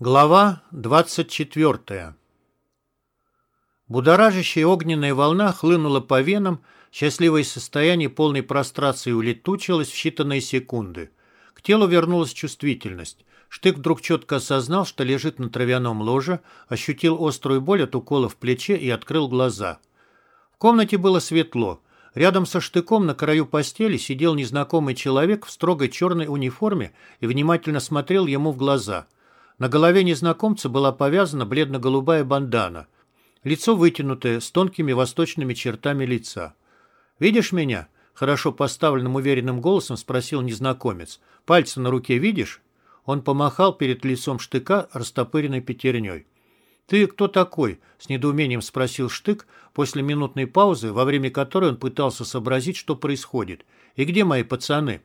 Глава 24 Будоражащая огненная волна хлынула по венам, счастливое состояние полной прострации улетучилось в считанные секунды. К телу вернулась чувствительность. Штык вдруг четко осознал, что лежит на травяном ложе, ощутил острую боль от укола в плече и открыл глаза. В комнате было светло. Рядом со штыком на краю постели сидел незнакомый человек в строгой черной униформе и внимательно смотрел ему в глаза – на голове незнакомца была повязана бледно-голубая бандана. Лицо вытянутое, с тонкими восточными чертами лица. «Видишь меня?» — хорошо поставленным уверенным голосом спросил незнакомец. «Пальцы на руке видишь?» Он помахал перед лицом штыка растопыренной пятерней. «Ты кто такой?» — с недоумением спросил Штык после минутной паузы, во время которой он пытался сообразить, что происходит. «И где мои пацаны?»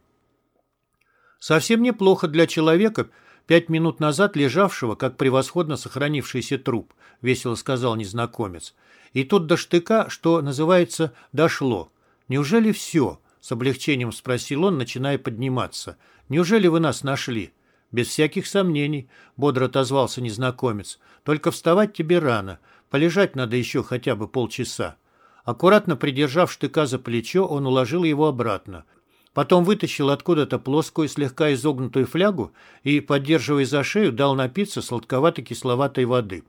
«Совсем неплохо для человека, пять минут назад лежавшего, как превосходно сохранившийся труп», — весело сказал незнакомец. «И тут до штыка, что называется, дошло. Неужели все?» — с облегчением спросил он, начиная подниматься. «Неужели вы нас нашли?» «Без всяких сомнений», — бодро отозвался незнакомец. «Только вставать тебе рано. Полежать надо еще хотя бы полчаса». Аккуратно придержав штыка за плечо, он уложил его обратно. Потом вытащил откуда-то плоскую, слегка изогнутую флягу и, поддерживая за шею, дал напиться сладковато-кисловатой воды.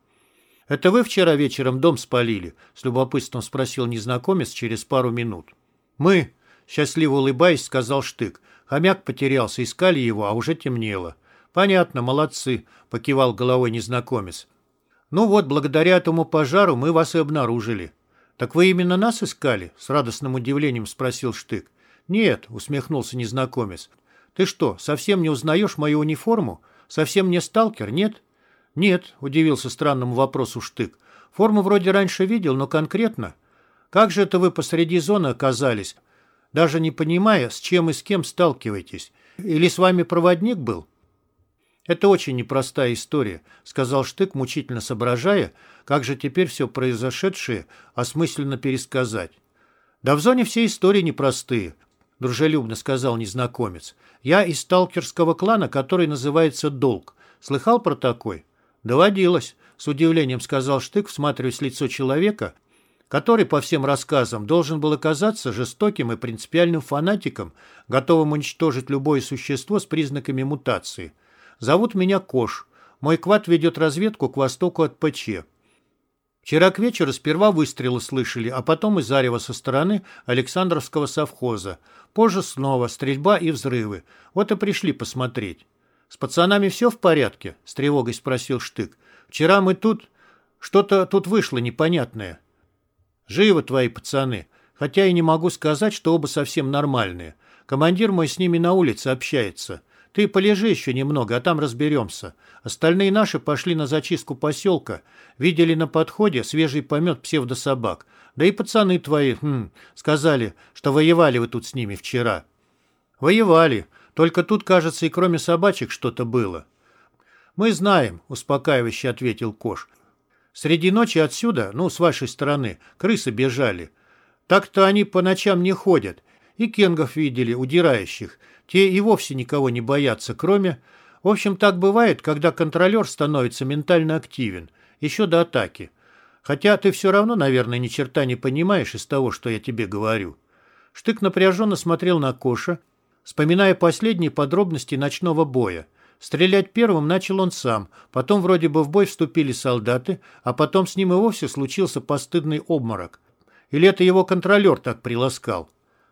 «Это вы вчера вечером дом спалили?» — с любопытством спросил незнакомец через пару минут. «Мы», — счастливо улыбаясь, сказал Штык. Хомяк потерялся, искали его, а уже темнело. «Понятно, молодцы», — покивал головой незнакомец. «Ну вот, благодаря этому пожару мы вас и обнаружили». «Так вы именно нас искали?» — с радостным удивлением спросил Штык. «Нет», — усмехнулся незнакомец. «Ты что, совсем не узнаешь мою униформу? Совсем не сталкер, нет?» «Нет», — удивился странному вопросу Штык. «Форму вроде раньше видел, но конкретно. Как же это вы посреди зоны оказались, даже не понимая, с чем и с кем сталкиваетесь? Или с вами проводник был?» «Это очень непростая история», — сказал Штык, мучительно соображая, как же теперь все произошедшее осмысленно пересказать. «Да в зоне все истории непростые. — дружелюбно сказал незнакомец. «Я из сталкерского клана, который называется «Долг». Слыхал про такой?» «Доводилось», — с удивлением сказал Штык, всматриваясь в лицо человека, который, по всем рассказам, должен был оказаться жестоким и принципиальным фанатиком, готовым уничтожить любое существо с признаками мутации. «Зовут меня Кош. Мой квад ведет разведку к востоку от ПЧ. Вчера к вечеру сперва выстрелы слышали, а потом и зарево со стороны Александровского совхоза. Позже снова стрельба и взрывы. Вот и пришли посмотреть. «С пацанами все в порядке?» — с тревогой спросил Штык. «Вчера мы тут... Что-то тут вышло непонятное». «Живы твои пацаны. Хотя и не могу сказать, что оба совсем нормальные. Командир мой с ними на улице общается. Ты полежи еще немного, а там разберемся. Остальные наши пошли на зачистку поселка. Видели на подходе свежий помет псевдособак. Да и пацаны твои, хм, сказали, что воевали вы тут с ними вчера. Воевали. Только тут, кажется, и кроме собачек что-то было. Мы знаем, успокаивающе ответил Кош. Среди ночи отсюда, ну, с вашей стороны, крысы бежали. Так-то они по ночам не ходят. И кенгов видели, удирающих. Те и вовсе никого не боятся, кроме... В общем, так бывает, когда контролер становится ментально активен, еще до атаки. Хотя ты все равно, наверное, ни черта не понимаешь из того, что я тебе говорю. Штык напряженно смотрел на Коша, вспоминая последние подробности ночного боя. Стрелять первым начал он сам, потом вроде бы в бой вступили солдаты, а потом с ним и вовсе случился постыдный обморок. Или это его контролер так приласкал?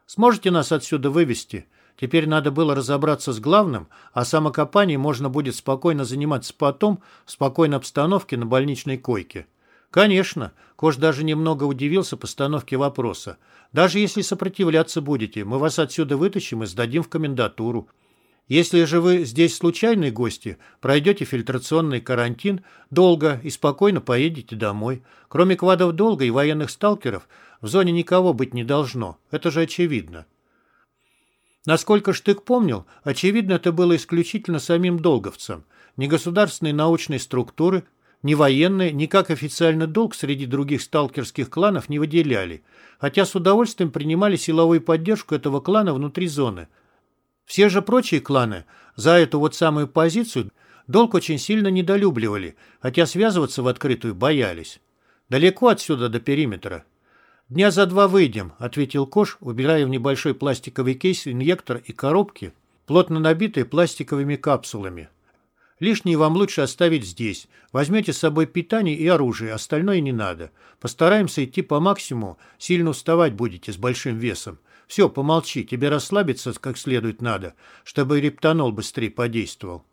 Сможете нас отсюда вывести? Теперь надо было разобраться с главным, а самокопанием можно будет спокойно заниматься потом в спокойной обстановке на больничной койке. Конечно, Кош даже немного удивился постановке вопроса. Даже если сопротивляться будете, мы вас отсюда вытащим и сдадим в комендатуру. Если же вы здесь случайные гости, пройдете фильтрационный карантин, долго и спокойно поедете домой. Кроме квадов долга и военных сталкеров, в зоне никого быть не должно. Это же очевидно. Насколько Штык помнил, очевидно, это было исключительно самим долговцам. Ни государственные научные структуры, ни военные, ни как официально долг среди других сталкерских кланов не выделяли, хотя с удовольствием принимали силовую поддержку этого клана внутри зоны. Все же прочие кланы за эту вот самую позицию Долг очень сильно недолюбливали, хотя связываться в открытую боялись. Далеко отсюда до периметра. «Дня за два выйдем», — ответил Кош, убирая в небольшой пластиковый кейс инъектор и коробки, плотно набитые пластиковыми капсулами. Лишнее вам лучше оставить здесь. Возьмете с собой питание и оружие, остальное не надо. Постараемся идти по максимуму, сильно уставать будете с большим весом. Все, помолчи, тебе расслабиться как следует надо, чтобы рептанол быстрее подействовал».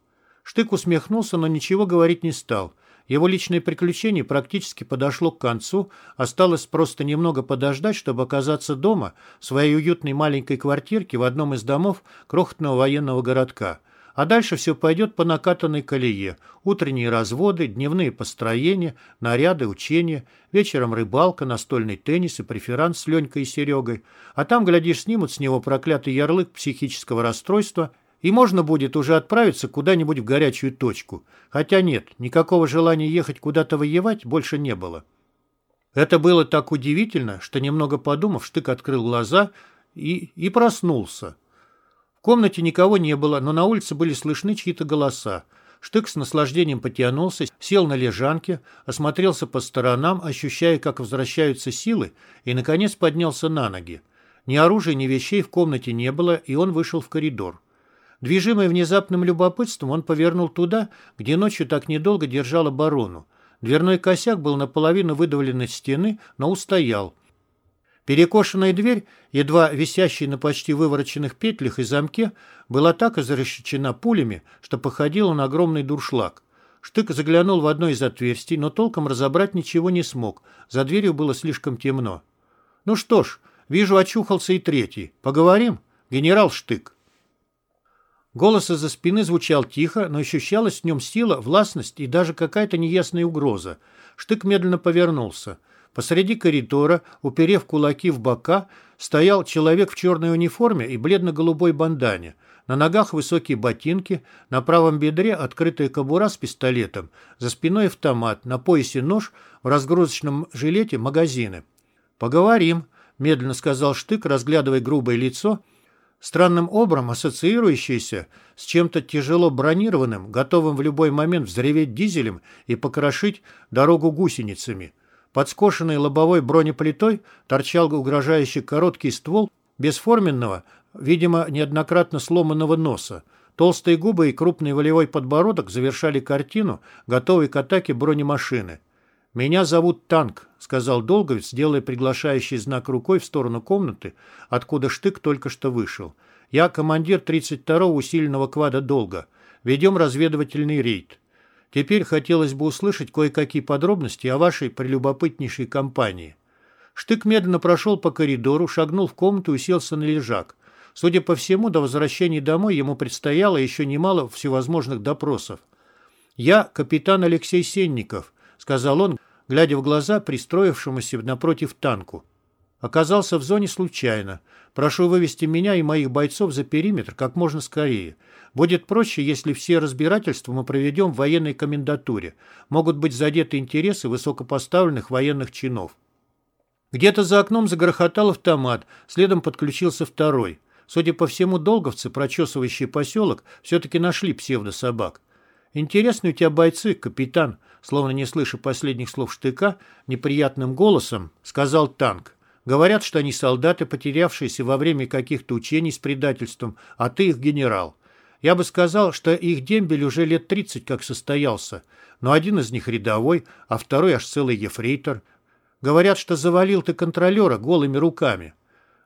Штык усмехнулся, но ничего говорить не стал. Его личное приключение практически подошло к концу, осталось просто немного подождать, чтобы оказаться дома, в своей уютной маленькой квартирке в одном из домов крохотного военного городка. А дальше все пойдет по накатанной колее. Утренние разводы, дневные построения, наряды, учения, вечером рыбалка, настольный теннис и преферанс с Ленькой и Серегой. А там, глядишь, снимут с него проклятый ярлык психического расстройства – и можно будет уже отправиться куда-нибудь в горячую точку. Хотя нет, никакого желания ехать куда-то воевать больше не было. Это было так удивительно, что, немного подумав, Штык открыл глаза и, и проснулся. В комнате никого не было, но на улице были слышны чьи-то голоса. Штык с наслаждением потянулся, сел на лежанке, осмотрелся по сторонам, ощущая, как возвращаются силы, и, наконец, поднялся на ноги. Ни оружия, ни вещей в комнате не было, и он вышел в коридор. Движимый внезапным любопытством, он повернул туда, где ночью так недолго держал оборону. Дверной косяк был наполовину выдавлен из стены, но устоял. Перекошенная дверь, едва висящая на почти вывороченных петлях и замке, была так изрешечена пулями, что походила на огромный дуршлаг. Штык заглянул в одно из отверстий, но толком разобрать ничего не смог. За дверью было слишком темно. «Ну что ж, вижу, очухался и третий. Поговорим? Генерал Штык». Голос из-за спины звучал тихо, но ощущалась в нем сила, властность и даже какая-то неясная угроза. Штык медленно повернулся. Посреди коридора, уперев кулаки в бока, стоял человек в черной униформе и бледно-голубой бандане. На ногах высокие ботинки, на правом бедре открытая кобура с пистолетом, за спиной автомат, на поясе нож, в разгрузочном жилете магазины. «Поговорим», — медленно сказал Штык, разглядывая грубое лицо — странным образом ассоциирующийся с чем-то тяжело бронированным, готовым в любой момент взреветь дизелем и покрошить дорогу гусеницами. Под скошенной лобовой бронеплитой торчал угрожающий короткий ствол бесформенного, видимо, неоднократно сломанного носа. Толстые губы и крупный волевой подбородок завершали картину, готовой к атаке бронемашины. «Меня зовут Танк», — сказал Долговец, делая приглашающий знак рукой в сторону комнаты, откуда Штык только что вышел. «Я командир 32-го усиленного квада Долга. Ведем разведывательный рейд. Теперь хотелось бы услышать кое-какие подробности о вашей прелюбопытнейшей компании». Штык медленно прошел по коридору, шагнул в комнату и уселся на лежак. Судя по всему, до возвращения домой ему предстояло еще немало всевозможных допросов. «Я капитан Алексей Сенников», — сказал он, глядя в глаза пристроившемуся напротив танку. «Оказался в зоне случайно. Прошу вывести меня и моих бойцов за периметр как можно скорее. Будет проще, если все разбирательства мы проведем в военной комендатуре. Могут быть задеты интересы высокопоставленных военных чинов». Где-то за окном загрохотал автомат, следом подключился второй. Судя по всему, долговцы, прочесывающие поселок, все-таки нашли псевдособак. «Интересные у тебя бойцы, капитан», словно не слыша последних слов штыка, неприятным голосом сказал танк. «Говорят, что они солдаты, потерявшиеся во время каких-то учений с предательством, а ты их генерал. Я бы сказал, что их дембель уже лет тридцать как состоялся, но один из них рядовой, а второй аж целый ефрейтор. Говорят, что завалил ты контролера голыми руками».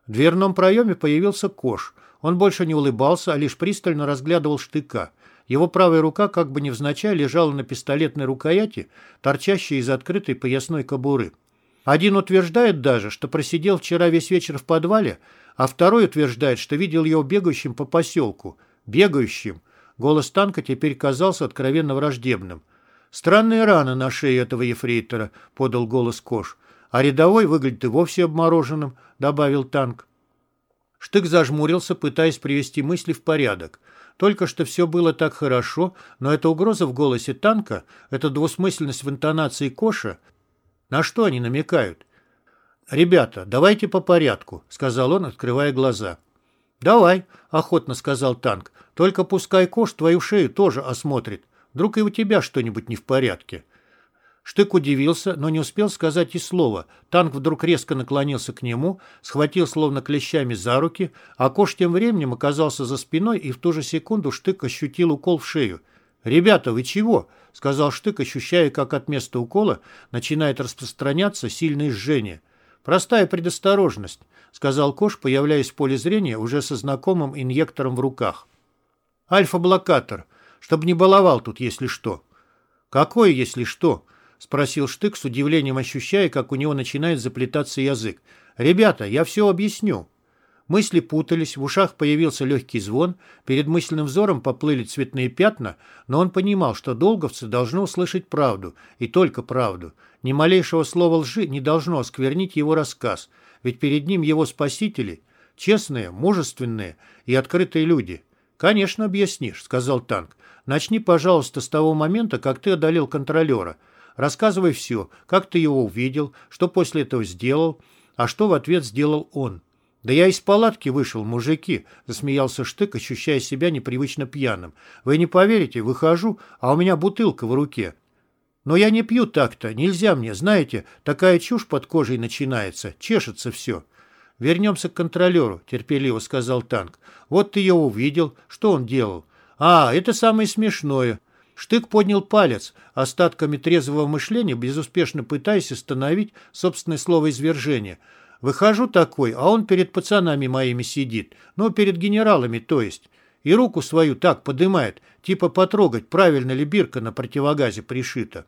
В дверном проеме появился Кош. Он больше не улыбался, а лишь пристально разглядывал штыка. Его правая рука как бы невзначай лежала на пистолетной рукояти, торчащей из открытой поясной кобуры. Один утверждает даже, что просидел вчера весь вечер в подвале, а второй утверждает, что видел его бегающим по поселку. Бегающим. Голос танка теперь казался откровенно враждебным. «Странные раны на шее этого ефрейтора», — подал голос Кош. «А рядовой выглядит и вовсе обмороженным», — добавил танк. Штык зажмурился, пытаясь привести мысли в порядок. Только что все было так хорошо, но эта угроза в голосе танка, эта двусмысленность в интонации Коша, на что они намекают? «Ребята, давайте по порядку», — сказал он, открывая глаза. «Давай», — охотно сказал танк, — «только пускай Кош твою шею тоже осмотрит». Вдруг и у тебя что-нибудь не в порядке?» Штык удивился, но не успел сказать и слова. Танк вдруг резко наклонился к нему, схватил словно клещами за руки, а Кош тем временем оказался за спиной, и в ту же секунду Штык ощутил укол в шею. «Ребята, вы чего?» — сказал Штык, ощущая, как от места укола начинает распространяться сильное жжение. «Простая предосторожность», — сказал Кош, появляясь в поле зрения уже со знакомым инъектором в руках. «Альфа-блокатор, чтобы не баловал тут, если что». «Какое, если что?» — спросил Штык с удивлением, ощущая, как у него начинает заплетаться язык. «Ребята, я все объясню». Мысли путались, в ушах появился легкий звон, перед мысленным взором поплыли цветные пятна, но он понимал, что долговцы должны услышать правду, и только правду. Ни малейшего слова лжи не должно осквернить его рассказ, ведь перед ним его спасители — честные, мужественные и открытые люди. «Конечно, объяснишь», — сказал Танк. «Начни, пожалуйста, с того момента, как ты одолел контролера. Рассказывай все, как ты его увидел, что после этого сделал, а что в ответ сделал он. «Да я из палатки вышел, мужики», — засмеялся Штык, ощущая себя непривычно пьяным. «Вы не поверите, выхожу, а у меня бутылка в руке». «Но я не пью так-то, нельзя мне, знаете, такая чушь под кожей начинается, чешется все». «Вернемся к контролеру», — терпеливо сказал Танк. «Вот ты его увидел, что он делал?» «А, это самое смешное. Штык поднял палец, остатками трезвого мышления, безуспешно пытаясь остановить собственное слово извержения. Выхожу такой, а он перед пацанами моими сидит. Ну, перед генералами, то есть. И руку свою так подымает, типа потрогать, правильно ли бирка на противогазе пришита.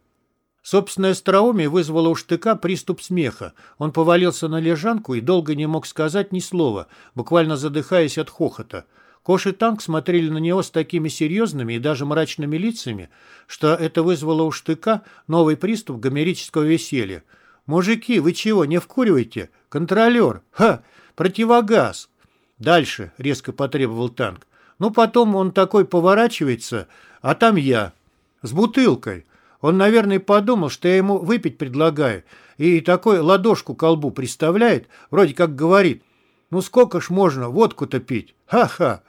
Собственное остроумие вызвало у штыка приступ смеха. Он повалился на лежанку и долго не мог сказать ни слова, буквально задыхаясь от хохота. Кош и Танк смотрели на него с такими серьезными и даже мрачными лицами, что это вызвало у штыка новый приступ гомерического веселья. «Мужики, вы чего, не вкуриваете? Контролер! Ха! Противогаз!» «Дальше», — резко потребовал танк. «Ну, потом он такой поворачивается, а там я. С бутылкой. Он, наверное, подумал, что я ему выпить предлагаю, и такой ладошку колбу приставляет, вроде как говорит, ну сколько ж можно водку-то пить? Ха-ха!»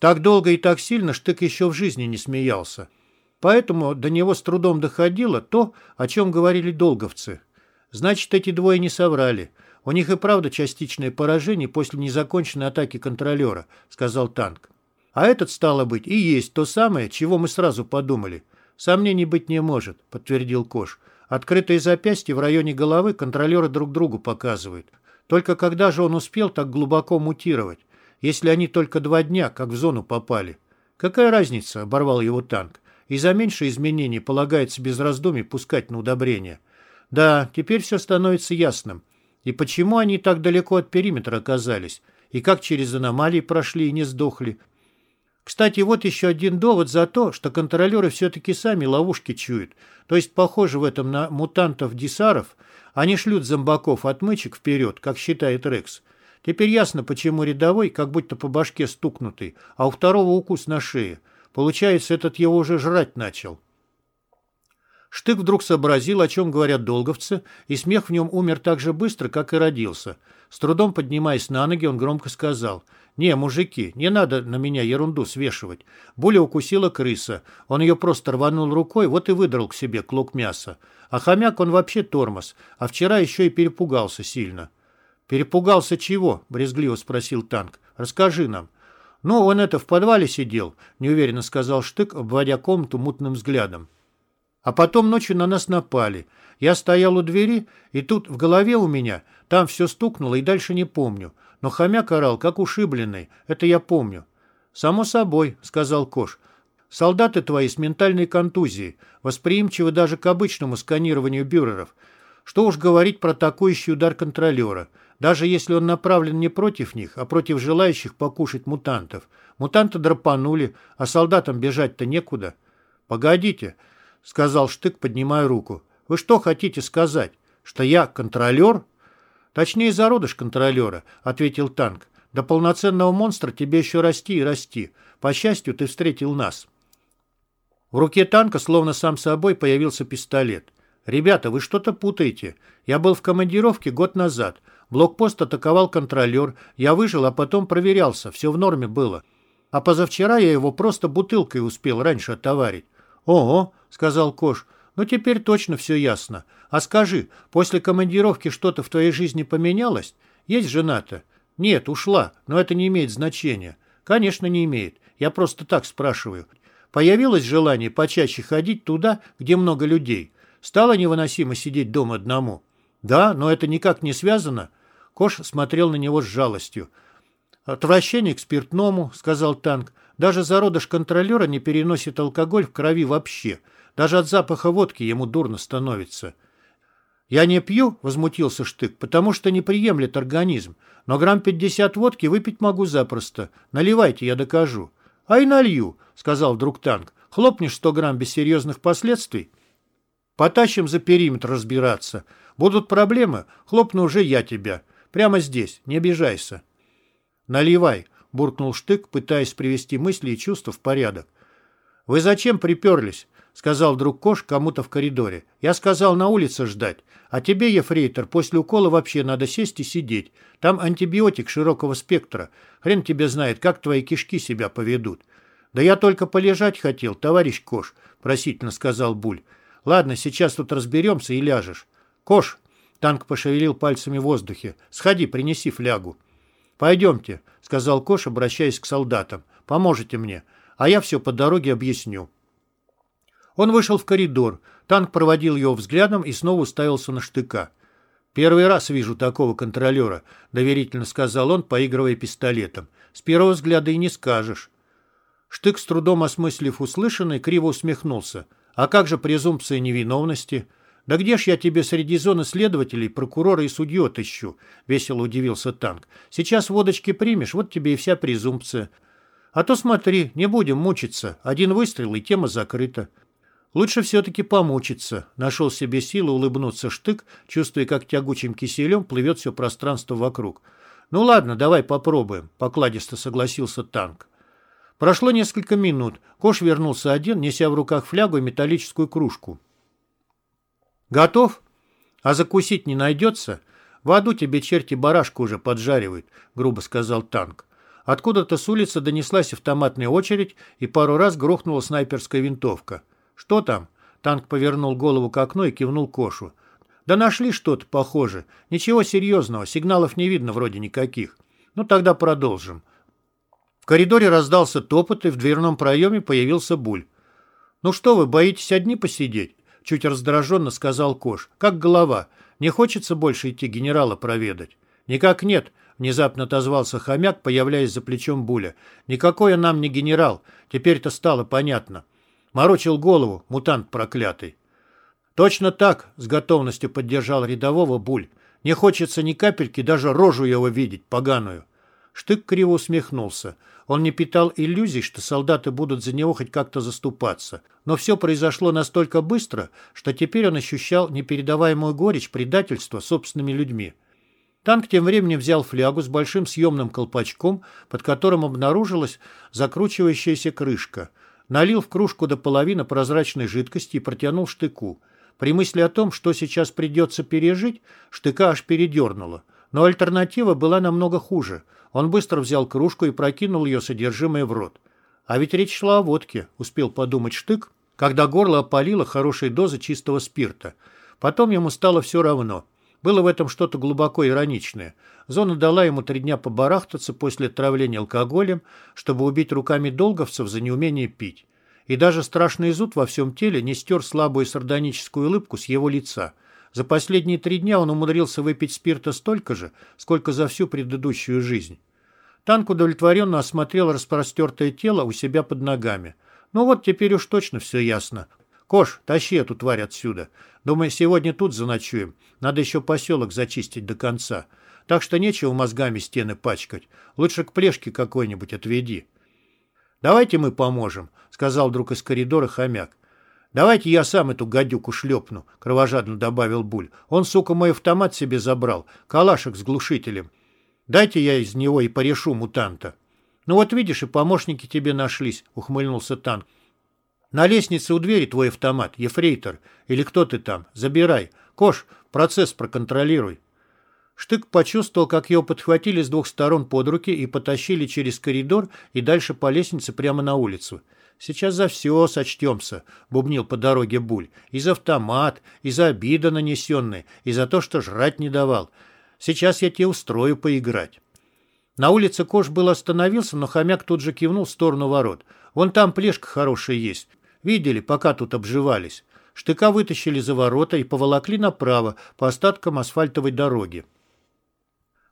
Так долго и так сильно Штык еще в жизни не смеялся. Поэтому до него с трудом доходило то, о чем говорили долговцы. Значит, эти двое не соврали. У них и правда частичное поражение после незаконченной атаки контролера, сказал танк. А этот, стало быть, и есть то самое, чего мы сразу подумали. Сомнений быть не может, подтвердил Кош. Открытые запястья в районе головы контролеры друг другу показывают. Только когда же он успел так глубоко мутировать? Если они только два дня, как в зону попали. Какая разница, оборвал его танк. И за меньшие изменения полагается без раздумий пускать на удобрение. Да, теперь все становится ясным. И почему они так далеко от периметра оказались? И как через аномалии прошли и не сдохли? Кстати, вот еще один довод за то, что контролеры все-таки сами ловушки чуют. То есть, похоже в этом на мутантов-десаров – они шлют зомбаков отмычек вперед, как считает Рекс. Теперь ясно, почему рядовой, как будто по башке стукнутый, а у второго укус на шее. Получается, этот его уже жрать начал. Штык вдруг сообразил, о чем говорят долговцы, и смех в нем умер так же быстро, как и родился. С трудом поднимаясь на ноги, он громко сказал, «Не, мужики, не надо на меня ерунду свешивать. Буля укусила крыса. Он ее просто рванул рукой, вот и выдрал к себе клок мяса. А хомяк он вообще тормоз, а вчера еще и перепугался сильно. «Перепугался чего?» – брезгливо спросил танк. «Расскажи нам». «Ну, он это в подвале сидел», – неуверенно сказал Штык, обводя комнату мутным взглядом. «А потом ночью на нас напали. Я стоял у двери, и тут в голове у меня, там все стукнуло, и дальше не помню. Но хомяк орал, как ушибленный, это я помню». «Само собой», — сказал Кош. Солдаты твои с ментальной контузией, восприимчивы даже к обычному сканированию бюреров. Что уж говорить про атакующий удар контролера, даже если он направлен не против них, а против желающих покушать мутантов. Мутанты драпанули, а солдатам бежать-то некуда. «Погодите», — сказал Штык, поднимая руку. «Вы что хотите сказать? Что я контролер?» «Точнее, зародыш контролера», — ответил танк. «До полноценного монстра тебе еще расти и расти. По счастью, ты встретил нас». В руке танка словно сам собой появился пистолет. «Ребята, вы что-то путаете. Я был в командировке год назад. Блокпост атаковал контролер. Я выжил, а потом проверялся. Все в норме было». А позавчера я его просто бутылкой успел раньше отоварить. «Ого», — сказал Кош, — «ну теперь точно все ясно. А скажи, после командировки что-то в твоей жизни поменялось? Есть жена-то?» «Нет, ушла, но это не имеет значения». «Конечно, не имеет. Я просто так спрашиваю. Появилось желание почаще ходить туда, где много людей. Стало невыносимо сидеть дома одному». «Да, но это никак не связано». Кош смотрел на него с жалостью. «Отвращение к спиртному», — сказал Танк. «Даже зародыш контролера не переносит алкоголь в крови вообще. Даже от запаха водки ему дурно становится». «Я не пью», — возмутился Штык, — «потому что не приемлет организм. Но грамм пятьдесят водки выпить могу запросто. Наливайте, я докажу». «А и налью», — сказал вдруг Танк. «Хлопнешь сто грамм без серьезных последствий?» «Потащим за периметр разбираться. Будут проблемы, хлопну уже я тебя. Прямо здесь, не обижайся». «Наливай», — буркнул Штык, пытаясь привести мысли и чувства в порядок. «Вы зачем приперлись?» — сказал вдруг Кош кому-то в коридоре. «Я сказал на улице ждать. А тебе, Ефрейтор, после укола вообще надо сесть и сидеть. Там антибиотик широкого спектра. Хрен тебе знает, как твои кишки себя поведут». «Да я только полежать хотел, товарищ Кош», — просительно сказал Буль. «Ладно, сейчас тут разберемся и ляжешь». «Кош!» — танк пошевелил пальцами в воздухе. «Сходи, принеси флягу». «Пойдемте», — сказал Кош, обращаясь к солдатам. «Поможете мне, а я все по дороге объясню». Он вышел в коридор. Танк проводил его взглядом и снова уставился на штыка. «Первый раз вижу такого контролера», — доверительно сказал он, поигрывая пистолетом. «С первого взгляда и не скажешь». Штык, с трудом осмыслив услышанное, криво усмехнулся. «А как же презумпция невиновности?» «Да где ж я тебе среди зоны следователей, прокурора и судью отыщу?» — весело удивился танк. «Сейчас водочки примешь, вот тебе и вся презумпция. А то смотри, не будем мучиться. Один выстрел, и тема закрыта». «Лучше все-таки помучиться», — нашел себе силы улыбнуться штык, чувствуя, как тягучим киселем плывет все пространство вокруг. «Ну ладно, давай попробуем», — покладисто согласился танк. Прошло несколько минут. Кош вернулся один, неся в руках флягу и металлическую кружку. «Готов? А закусить не найдется? В аду тебе черти барашку уже поджаривают», — грубо сказал танк. Откуда-то с улицы донеслась автоматная очередь, и пару раз грохнула снайперская винтовка. «Что там?» Танк повернул голову к окну и кивнул Кошу. «Да нашли что-то похоже. Ничего серьезного, сигналов не видно вроде никаких. Ну тогда продолжим». Коридоре раздался топот, и в дверном проеме появился Буль. «Ну что вы, боитесь одни посидеть?» Чуть раздраженно сказал Кош. «Как голова? Не хочется больше идти генерала проведать?» «Никак нет», — внезапно отозвался хомяк, появляясь за плечом Буля. «Никакой он нам не генерал. Теперь-то стало понятно. Морочил голову, мутант проклятый». «Точно так», — с готовностью поддержал рядового Буль. «Не хочется ни капельки даже рожу его видеть, поганую». Штык криво усмехнулся. Он не питал иллюзий, что солдаты будут за него хоть как-то заступаться. Но все произошло настолько быстро, что теперь он ощущал непередаваемую горечь предательства собственными людьми. Танк тем временем взял флягу с большим съемным колпачком, под которым обнаружилась закручивающаяся крышка. Налил в кружку до половины прозрачной жидкости и протянул штыку. При мысли о том, что сейчас придется пережить, штыка аж передернуло. Но альтернатива была намного хуже – он быстро взял кружку и прокинул ее содержимое в рот. А ведь речь шла о водке, успел подумать Штык, когда горло опалило хорошей дозы чистого спирта. Потом ему стало все равно. Было в этом что-то глубоко ироничное. Зона дала ему три дня побарахтаться после отравления алкоголем, чтобы убить руками долговцев за неумение пить. И даже страшный зуд во всем теле не стер слабую сардоническую улыбку с его лица – за последние три дня он умудрился выпить спирта столько же, сколько за всю предыдущую жизнь. Танк удовлетворенно осмотрел распростертое тело у себя под ногами. Ну вот теперь уж точно все ясно. Кош, тащи эту тварь отсюда. Думаю, сегодня тут заночуем. Надо еще поселок зачистить до конца. Так что нечего мозгами стены пачкать. Лучше к плешке какой-нибудь отведи. «Давайте мы поможем», — сказал вдруг из коридора хомяк. «Давайте я сам эту гадюку шлепну», — кровожадно добавил Буль. «Он, сука, мой автомат себе забрал, калашек с глушителем. Дайте я из него и порешу мутанта». «Ну вот видишь, и помощники тебе нашлись», — ухмыльнулся танк. «На лестнице у двери твой автомат, ефрейтор. Или кто ты там? Забирай. Кош, процесс проконтролируй». Штык почувствовал, как его подхватили с двух сторон под руки и потащили через коридор и дальше по лестнице прямо на улицу. «Сейчас за все сочтемся», — бубнил по дороге Буль. «И за автомат, и за обиды нанесенные, и за то, что жрать не давал. Сейчас я тебе устрою поиграть». На улице Кош был остановился, но хомяк тут же кивнул в сторону ворот. «Вон там плешка хорошая есть. Видели, пока тут обживались». Штыка вытащили за ворота и поволокли направо по остаткам асфальтовой дороги.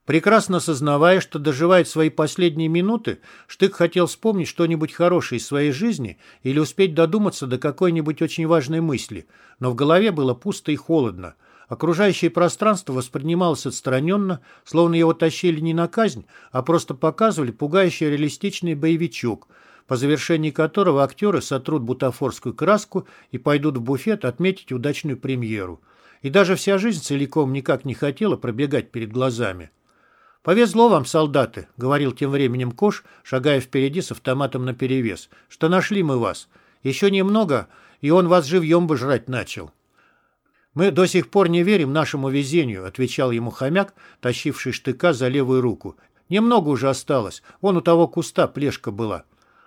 Прекрасно сознавая, что доживает свои последние минуты, Штык хотел вспомнить что-нибудь хорошее из своей жизни или успеть додуматься до какой-нибудь очень важной мысли, но в голове было пусто и холодно. Окружающее пространство воспринималось отстраненно, словно его тащили не на казнь, а просто показывали пугающий реалистичный боевичок, по завершении которого актеры сотрут бутафорскую краску и пойдут в буфет отметить удачную премьеру. И даже вся жизнь целиком никак не хотела пробегать перед глазами. «Повезло вам, солдаты», — говорил тем временем Кош, шагая впереди с автоматом наперевес, — «что нашли мы вас. Еще немного, и он вас живьем бы жрать начал». «Мы до сих пор не верим нашему везению», — отвечал ему хомяк, тащивший штыка за левую руку. «Немного уже осталось. Вон у того куста плешка была».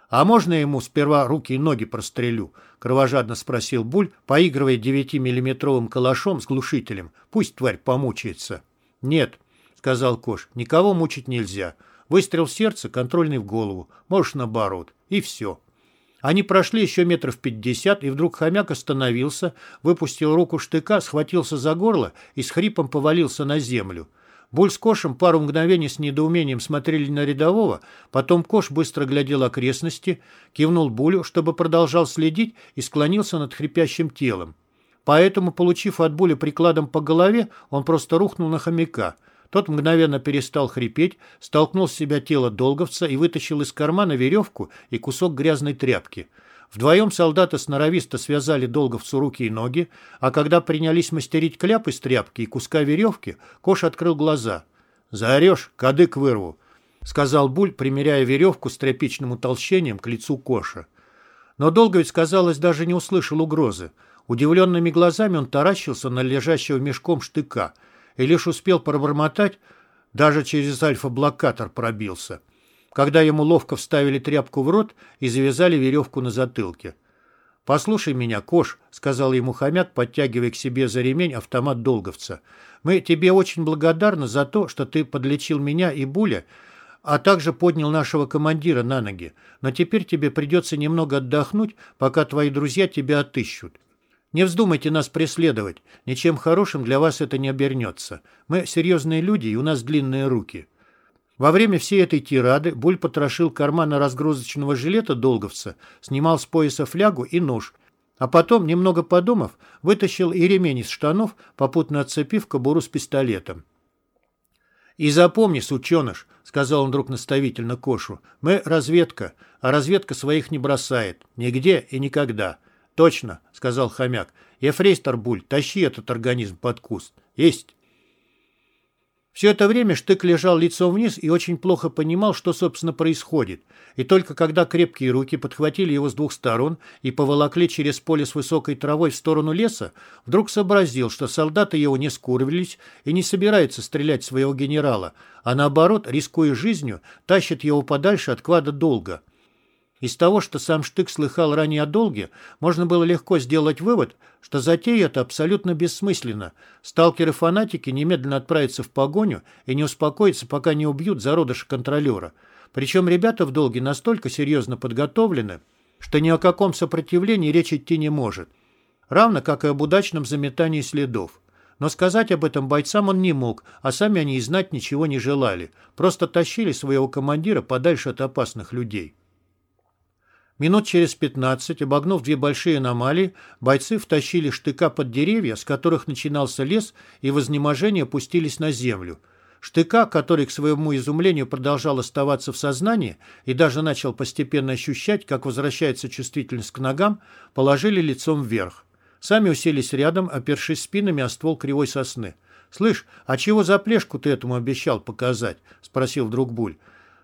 «А можно ему сперва руки и ноги прострелю?» — кровожадно спросил Буль, поигрывая девятимиллиметровым калашом с глушителем. «Пусть тварь помучается». «Нет», сказал Кош. «Никого мучить нельзя. Выстрел в сердце, контрольный в голову. Можешь наоборот. И все». Они прошли еще метров пятьдесят, и вдруг хомяк остановился, выпустил руку штыка, схватился за горло и с хрипом повалился на землю. Буль с Кошем пару мгновений с недоумением смотрели на рядового, потом Кош быстро глядел окрестности, кивнул Булю, чтобы продолжал следить, и склонился над хрипящим телом. Поэтому, получив от Буля прикладом по голове, он просто рухнул на хомяка – тот мгновенно перестал хрипеть, столкнул с себя тело долговца и вытащил из кармана веревку и кусок грязной тряпки. Вдвоем солдаты сноровисто связали долговцу руки и ноги, а когда принялись мастерить кляп из тряпки и куска веревки, Кош открыл глаза. «Заорешь, кадык вырву», — сказал Буль, примеряя веревку с тряпичным утолщением к лицу Коша. Но Долговец, казалось, даже не услышал угрозы. Удивленными глазами он таращился на лежащего мешком штыка — и лишь успел пробормотать, даже через альфа-блокатор пробился, когда ему ловко вставили тряпку в рот и завязали веревку на затылке. «Послушай меня, Кош», — сказал ему хомяк, подтягивая к себе за ремень автомат долговца. «Мы тебе очень благодарны за то, что ты подлечил меня и Буля, а также поднял нашего командира на ноги. Но теперь тебе придется немного отдохнуть, пока твои друзья тебя отыщут. Не вздумайте нас преследовать. Ничем хорошим для вас это не обернется. Мы серьезные люди, и у нас длинные руки». Во время всей этой тирады Буль потрошил карманы разгрузочного жилета долговца, снимал с пояса флягу и нож, а потом, немного подумав, вытащил и ремень из штанов, попутно отцепив кобуру с пистолетом. «И запомни, сученыш», — сказал он вдруг наставительно Кошу, — «мы разведка, а разведка своих не бросает. Нигде и никогда. «Точно», — сказал хомяк. «Ефрейстер Буль, тащи этот организм под куст. Есть». Все это время Штык лежал лицом вниз и очень плохо понимал, что, собственно, происходит. И только когда крепкие руки подхватили его с двух сторон и поволокли через поле с высокой травой в сторону леса, вдруг сообразил, что солдаты его не скурвились и не собираются стрелять своего генерала, а наоборот, рискуя жизнью, тащат его подальше от квада долга. Из того, что сам Штык слыхал ранее о долге, можно было легко сделать вывод, что затея это абсолютно бессмысленно. Сталкеры-фанатики немедленно отправятся в погоню и не успокоятся, пока не убьют зародыша контролера. Причем ребята в долге настолько серьезно подготовлены, что ни о каком сопротивлении речь идти не может. Равно как и об удачном заметании следов. Но сказать об этом бойцам он не мог, а сами они и знать ничего не желали. Просто тащили своего командира подальше от опасных людей. Минут через пятнадцать, обогнув две большие аномалии, бойцы втащили штыка под деревья, с которых начинался лес, и в изнеможении опустились на землю. Штыка, который, к своему изумлению, продолжал оставаться в сознании и даже начал постепенно ощущать, как возвращается чувствительность к ногам, положили лицом вверх. Сами уселись рядом, опершись спинами о ствол кривой сосны. «Слышь, а чего за плешку ты этому обещал показать?» — спросил вдруг Буль.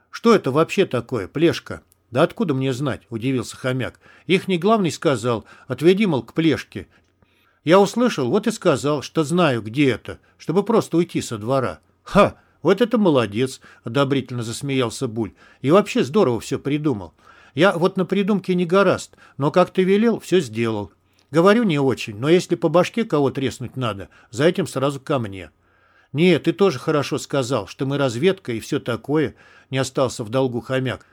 «Что это вообще такое, плешка?» «Да откуда мне знать?» – удивился хомяк. «Их не главный сказал. Отведи, мол, к плешке. Я услышал, вот и сказал, что знаю, где это, чтобы просто уйти со двора. «Ха! Вот это молодец!» — одобрительно засмеялся Буль. «И вообще здорово все придумал. Я вот на придумке не гораст, но как ты велел, все сделал. Говорю не очень, но если по башке кого треснуть надо, за этим сразу ко мне». «Нет, ты тоже хорошо сказал, что мы разведка и все такое», — не остался в долгу хомяк.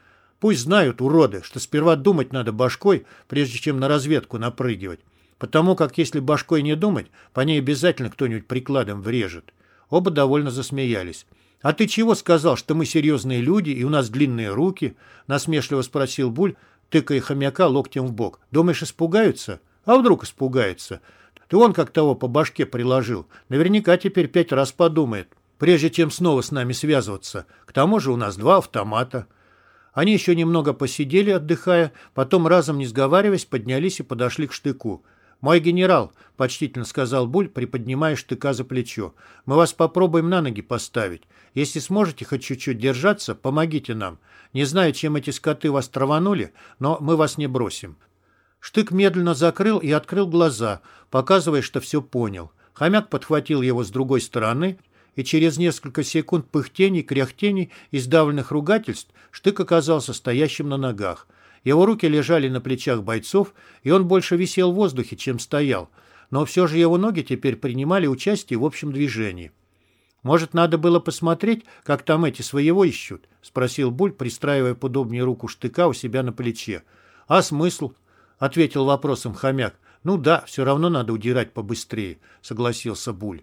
«Пусть знают, уроды, что сперва думать надо башкой, прежде чем на разведку напрыгивать. Потому как если башкой не думать, по ней обязательно кто-нибудь прикладом врежет». Оба довольно засмеялись. «А ты чего сказал, что мы серьезные люди и у нас длинные руки?» — насмешливо спросил Буль, тыкая хомяка локтем в бок. «Думаешь, испугаются? А вдруг испугаются? Ты вон как того по башке приложил. Наверняка теперь пять раз подумает, прежде чем снова с нами связываться. К тому же у нас два автомата». Они еще немного посидели, отдыхая, потом, разом не сговариваясь, поднялись и подошли к штыку. «Мой генерал», — почтительно сказал Буль, приподнимая штыка за плечо, — «мы вас попробуем на ноги поставить. Если сможете хоть чуть-чуть держаться, помогите нам. Не знаю, чем эти скоты вас траванули, но мы вас не бросим». Штык медленно закрыл и открыл глаза, показывая, что все понял. Хомяк подхватил его с другой стороны, и через несколько секунд пыхтений, кряхтений и сдавленных ругательств Штык оказался стоящим на ногах. Его руки лежали на плечах бойцов, и он больше висел в воздухе, чем стоял, но все же его ноги теперь принимали участие в общем движении. «Может, надо было посмотреть, как там эти своего ищут?» — спросил Буль, пристраивая подобнее руку штыка у себя на плече. «А смысл?» — ответил вопросом хомяк. «Ну да, все равно надо удирать побыстрее», — согласился Буль.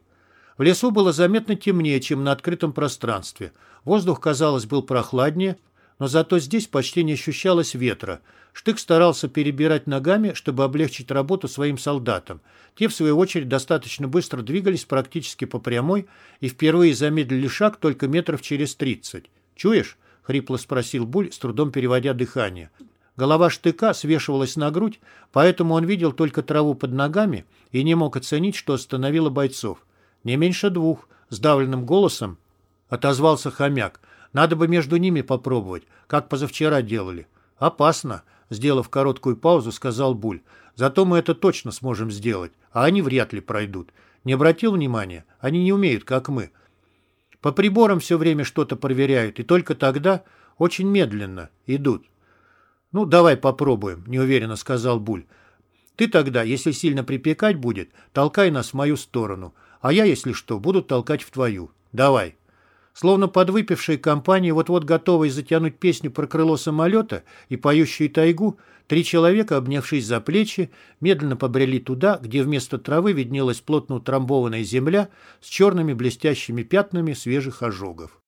В лесу было заметно темнее, чем на открытом пространстве. Воздух, казалось, был прохладнее, но зато здесь почти не ощущалось ветра. Штык старался перебирать ногами, чтобы облегчить работу своим солдатам. Те, в свою очередь, достаточно быстро двигались практически по прямой и впервые замедлили шаг только метров через тридцать. «Чуешь?» — хрипло спросил Буль, с трудом переводя дыхание. Голова штыка свешивалась на грудь, поэтому он видел только траву под ногами и не мог оценить, что остановило бойцов. «Не меньше двух», — сдавленным голосом отозвался хомяк. Надо бы между ними попробовать, как позавчера делали. Опасно, сделав короткую паузу, сказал Буль. Зато мы это точно сможем сделать, а они вряд ли пройдут. Не обратил внимания? Они не умеют, как мы. По приборам все время что-то проверяют, и только тогда очень медленно идут. «Ну, давай попробуем», — неуверенно сказал Буль. «Ты тогда, если сильно припекать будет, толкай нас в мою сторону, а я, если что, буду толкать в твою. Давай». Словно подвыпившие компании, вот-вот готовые затянуть песню про крыло самолета и поющую тайгу, три человека, обнявшись за плечи, медленно побрели туда, где вместо травы виднелась плотно утрамбованная земля с черными блестящими пятнами свежих ожогов.